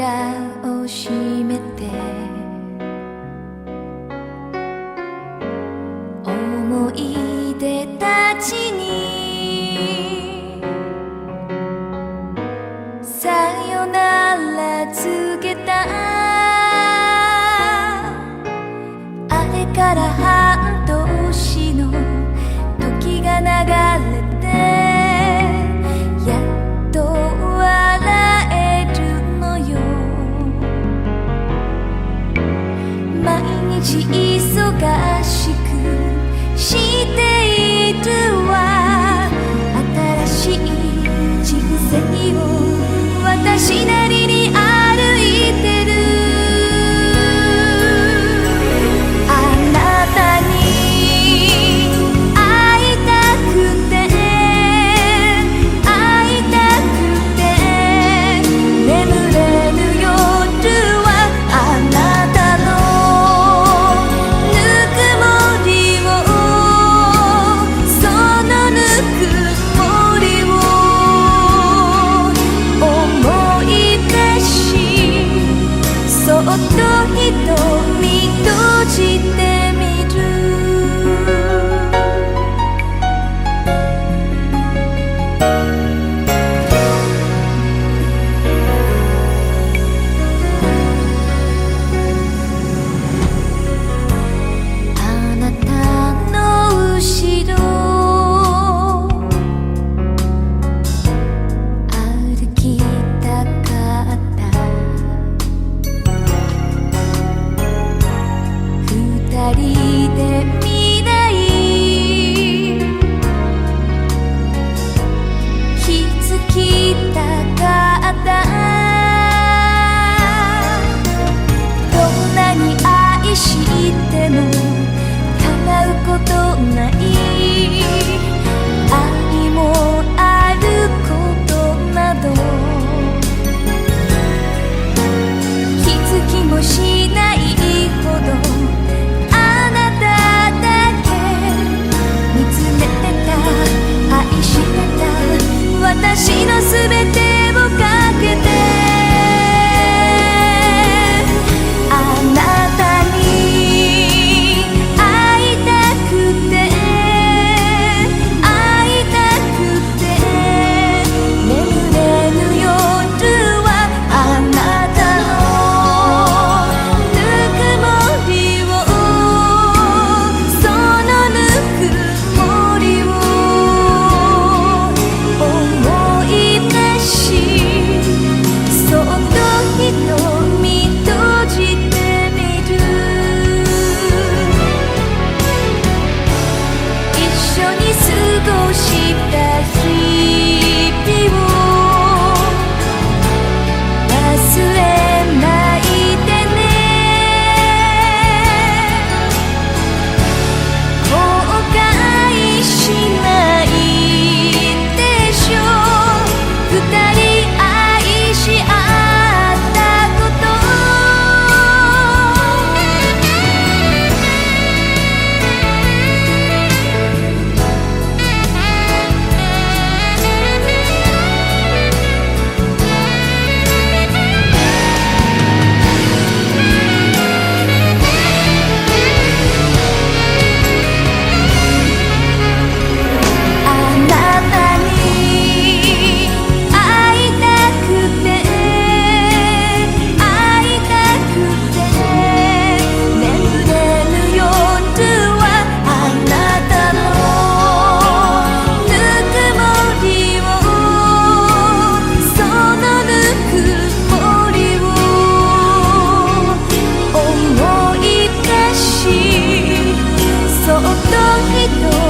を閉めて思い出たちにさよなら告げた。あれから半年の時が流れた。that me You.